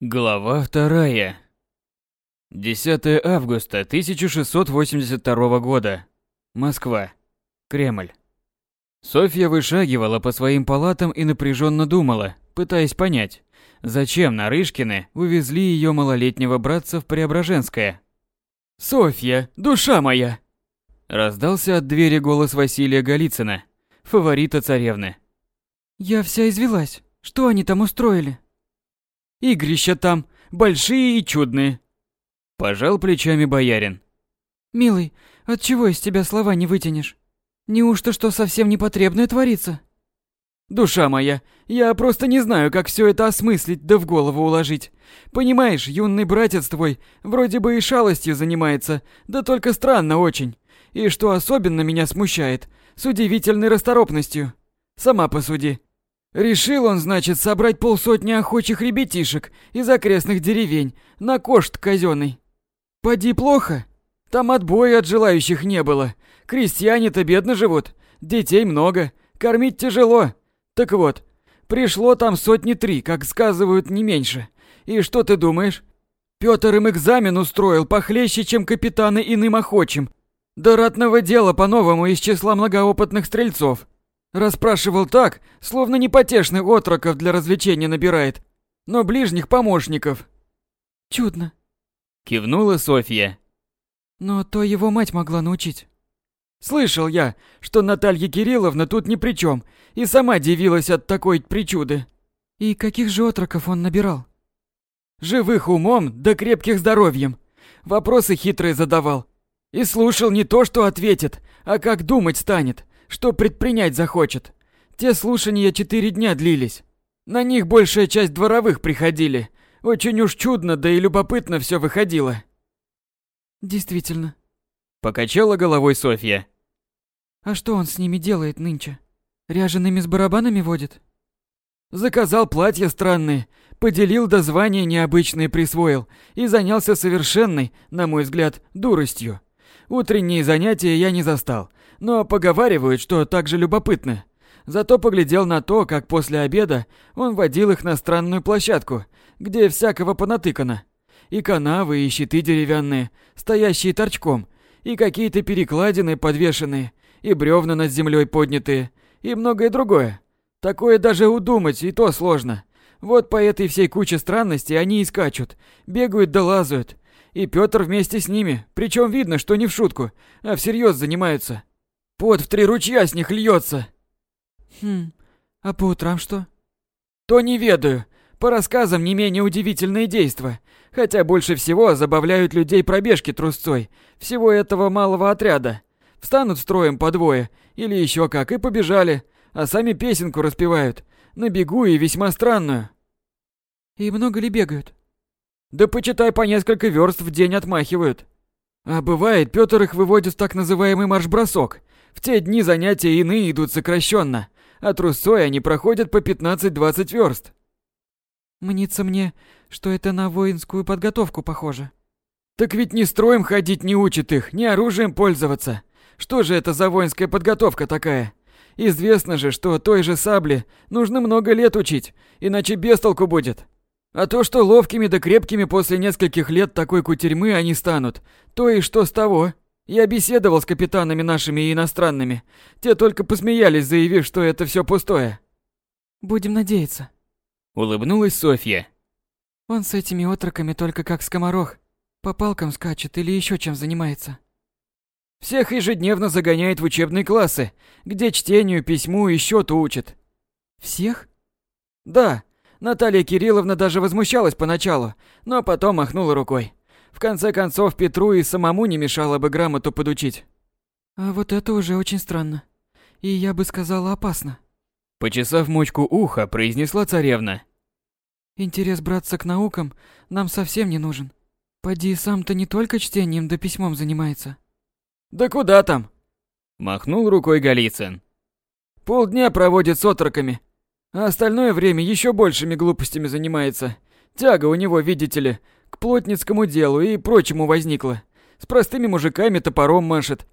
Глава вторая. 10 августа 1682 года. Москва. Кремль. Софья вышагивала по своим палатам и напряженно думала, пытаясь понять, зачем Нарышкины увезли ее малолетнего братца в Преображенское. «Софья, душа моя!» Раздался от двери голос Василия Голицына, фаворита царевны. «Я вся извелась. Что они там устроили?» Игрища там большие и чудные. Пожал плечами боярин. Милый, от чего из тебя слова не вытянешь? Неужто что совсем непотребное творится? Душа моя, я просто не знаю, как все это осмыслить да в голову уложить. Понимаешь, юный братец твой вроде бы и шалостью занимается, да только странно очень. И что особенно меня смущает, с удивительной расторопностью. Сама посуди. Решил он, значит, собрать полсотни охочих ребятишек из окрестных деревень на кошт казенный. Поди плохо. Там отбоя от желающих не было. Крестьяне-то бедно живут, детей много, кормить тяжело. Так вот, пришло там сотни три, как сказывают, не меньше. И что ты думаешь? Пётр им экзамен устроил похлеще, чем капитаны иным охочим. До ратного дела по-новому из числа многоопытных стрельцов. Расспрашивал так, словно непотешных отроков для развлечения набирает, но ближних помощников. Чудно. Кивнула Софья. Но то его мать могла научить. Слышал я, что Наталья Кирилловна тут ни при чем, и сама дивилась от такой причуды. И каких же отроков он набирал? Живых умом, да крепких здоровьем. Вопросы хитрые задавал. И слушал не то, что ответит, а как думать станет что предпринять захочет. Те слушания четыре дня длились. На них большая часть дворовых приходили. Очень уж чудно, да и любопытно все выходило. Действительно. Покачала головой Софья. А что он с ними делает нынче? Ряжеными с барабанами водит? Заказал платья странные, поделил до звания необычные присвоил и занялся совершенной, на мой взгляд, дуростью. Утренние занятия я не застал, но поговаривают, что так же любопытно. Зато поглядел на то, как после обеда он водил их на странную площадку, где всякого понатыкано. И канавы, и щиты деревянные, стоящие торчком, и какие-то перекладины подвешенные, и бревна над землей поднятые, и многое другое. Такое даже удумать, и то сложно. Вот по этой всей куче странностей они и скачут, бегают да лазают. И Пётр вместе с ними, причем видно, что не в шутку, а всерьез занимаются. Пот в три ручья с них льется. Хм, а по утрам что? То не ведаю. По рассказам не менее удивительные действия. Хотя больше всего забавляют людей пробежки трусцой. Всего этого малого отряда. Встанут строем по двое, или еще как, и побежали. А сами песенку распевают. На бегу и весьма странную. И много ли бегают? Да почитай, по несколько верст в день отмахивают. А бывает, Пётр их выводит в так называемый марш-бросок. В те дни занятия иные идут сокращенно, а трусой они проходят по 15-20 верст. Мнится мне, что это на воинскую подготовку похоже. Так ведь ни строем ходить не учат их, ни оружием пользоваться. Что же это за воинская подготовка такая? Известно же, что той же сабле нужно много лет учить, иначе без толку будет. А то, что ловкими да крепкими после нескольких лет такой кутерьмы они станут, то и что с того? Я беседовал с капитанами нашими и иностранными. Те только посмеялись, заявив, что это все пустое. Будем надеяться. Улыбнулась Софья. Он с этими отроками только как скоморох. По палкам скачет или еще чем занимается. Всех ежедневно загоняет в учебные классы, где чтению, письму и счету учат. Всех? Да. Наталья Кирилловна даже возмущалась поначалу, но потом махнула рукой. В конце концов, Петру и самому не мешало бы грамоту подучить. А вот это уже очень странно. И я бы сказала опасно. Почесав мочку уха, произнесла царевна. Интерес браться к наукам нам совсем не нужен. Поди сам-то не только чтением да письмом занимается. Да куда там? Махнул рукой Голицын. Полдня проводит с отроками, а остальное время еще большими глупостями занимается. Тяга у него, видите ли, к плотницкому делу и прочему возникла. С простыми мужиками топором машет.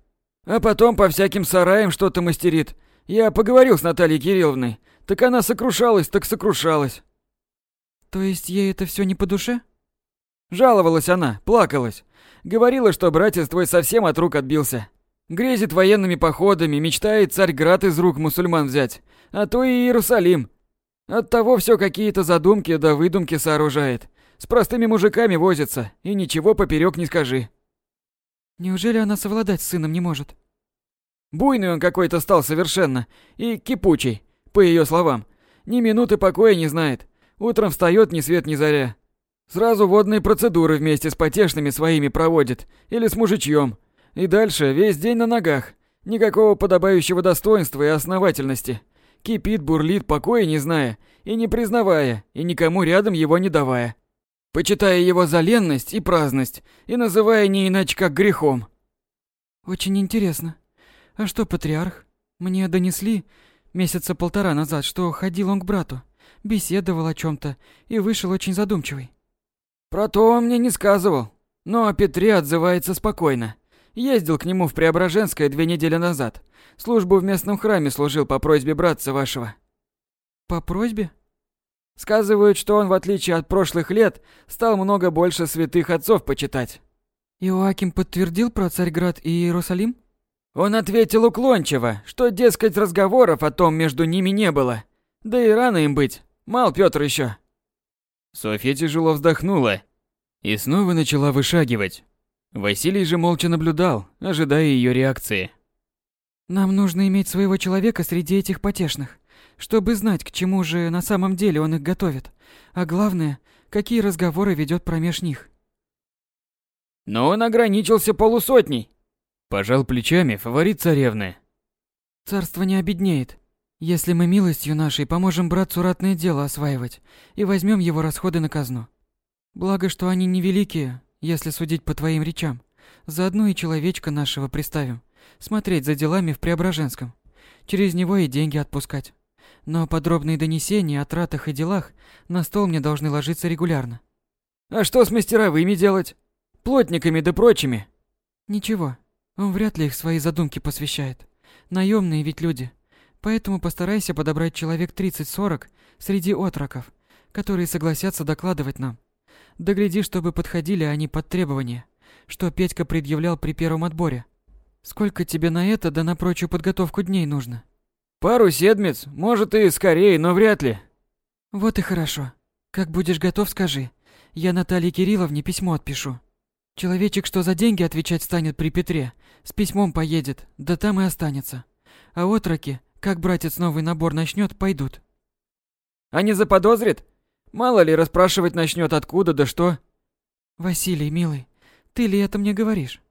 А потом по всяким сараям что-то мастерит. Я поговорил с Натальей Кирилловной. Так она сокрушалась, так сокрушалась. То есть ей это все не по душе? Жаловалась она, плакалась. Говорила, что братец твой совсем от рук отбился. Грезит военными походами, мечтает Царьград из рук мусульман взять, а то и Иерусалим. Оттого все какие-то задумки да выдумки сооружает. С простыми мужиками возится, и ничего поперек не скажи. Неужели она совладать с сыном не может? Буйный он какой-то стал совершенно, и кипучий, по ее словам. Ни минуты покоя не знает. Утром встает ни свет ни заря. Сразу водные процедуры вместе с потешными своими проводит, или с мужичьем. И дальше весь день на ногах. Никакого подобающего достоинства и основательности. Кипит, бурлит, покоя не зная, и не признавая, и никому рядом его не давая. Почитая его за ленность и праздность, и называя не иначе как грехом. Очень интересно. А что патриарх? Мне донесли месяца полтора назад, что ходил он к брату, беседовал о чем то и вышел очень задумчивый. Про то он мне не сказывал, но о Петре отзывается спокойно. Ездил к нему в Преображенское две недели назад. Службу в местном храме служил по просьбе братца вашего. По просьбе? Сказывают, что он, в отличие от прошлых лет, стал много больше святых отцов почитать. Иоаким подтвердил про Царьград и Иерусалим? Он ответил уклончиво, что, дескать, разговоров о том между ними не было. Да и рано им быть. Мал Пётр еще. Софья тяжело вздохнула и снова начала вышагивать. Василий же молча наблюдал, ожидая ее реакции. Нам нужно иметь своего человека среди этих потешных, чтобы знать, к чему же на самом деле он их готовит, а главное, какие разговоры ведет промеж них. Но он ограничился полусотней. Пожал плечами фаворит царевны. Царство не обеднеет, если мы милостью нашей поможем братцу ратное дело осваивать и возьмем его расходы на казну. Благо, что они невеликие, если судить по твоим речам. Заодно и человечка нашего приставим, смотреть за делами в Преображенском. Через него и деньги отпускать. Но подробные донесения о тратах и делах на стол мне должны ложиться регулярно. А что с мастеровыми делать? Плотниками да прочими? Ничего, он вряд ли их свои задумки посвящает. Наемные ведь люди. Поэтому постарайся подобрать человек 30-40 среди отроков, которые согласятся докладывать нам. Догляди, чтобы подходили они под требования, что Петька предъявлял при первом отборе. Сколько тебе на это да на прочую подготовку дней нужно? Пару седмиц, может и скорее, но вряд ли. Вот и хорошо. Как будешь готов, скажи. Я Наталье Кирилловне письмо отпишу. Человечек, что за деньги отвечать станет при Петре, с письмом поедет, да там и останется. А отроки, как братец новый набор начнет, пойдут. А не заподозрит? Мало ли, расспрашивать начнет откуда да что. Василий, милый, ты ли это мне говоришь?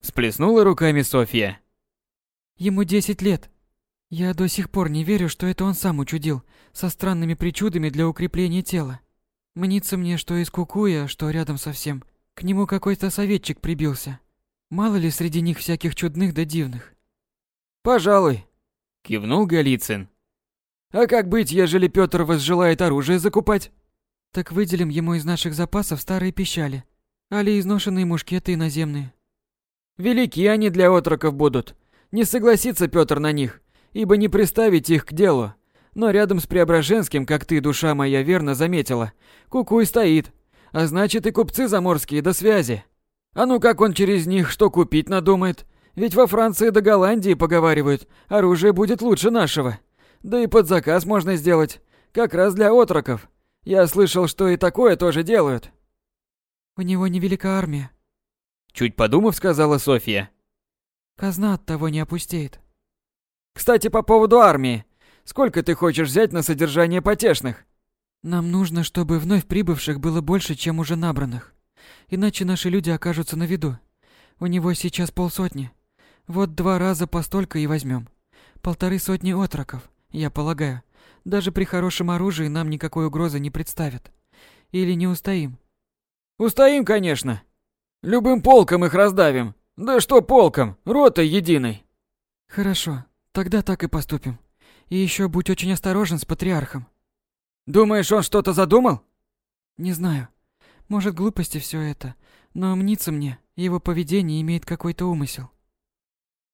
Сплеснула руками Софья. Ему десять лет. Я до сих пор не верю, что это он сам учудил, со странными причудами для укрепления тела. Мнится мне, что из Кукуя, что рядом совсем, к нему какой-то советчик прибился. Мало ли среди них всяких чудных да дивных. Пожалуй, кивнул Голицын. А как быть, ежели Пётр возжелает оружие закупать? Так выделим ему из наших запасов старые пищали, али изношенные мушкеты иноземные. Велики они для отроков будут. Не согласится Пётр на них, ибо не приставить их к делу. Но рядом с Преображенским, как ты, душа моя, верно заметила, кукуй стоит. А значит и купцы заморские до связи. А ну как он через них что купить надумает? Ведь во Франции до Голландии поговаривают, оружие будет лучше нашего. Да и под заказ можно сделать. Как раз для отроков. Я слышал, что и такое тоже делают. У него невелика армия. Чуть подумав, сказала Софья. Казна от того не опустеет. Кстати, по поводу армии. Сколько ты хочешь взять на содержание потешных? Нам нужно, чтобы вновь прибывших было больше, чем уже набранных. Иначе наши люди окажутся на виду. У него сейчас полсотни. Вот два раза по столько и возьмем. Полторы сотни отроков я полагаю. Даже при хорошем оружии нам никакой угрозы не представят. Или не устоим? Устоим, конечно. Любым полком их раздавим. Да что полком, ротой единой. Хорошо, тогда так и поступим. И еще будь очень осторожен с патриархом. Думаешь, он что-то задумал? Не знаю. Может, глупости все это, но мнится мне, его поведение имеет какой-то умысел.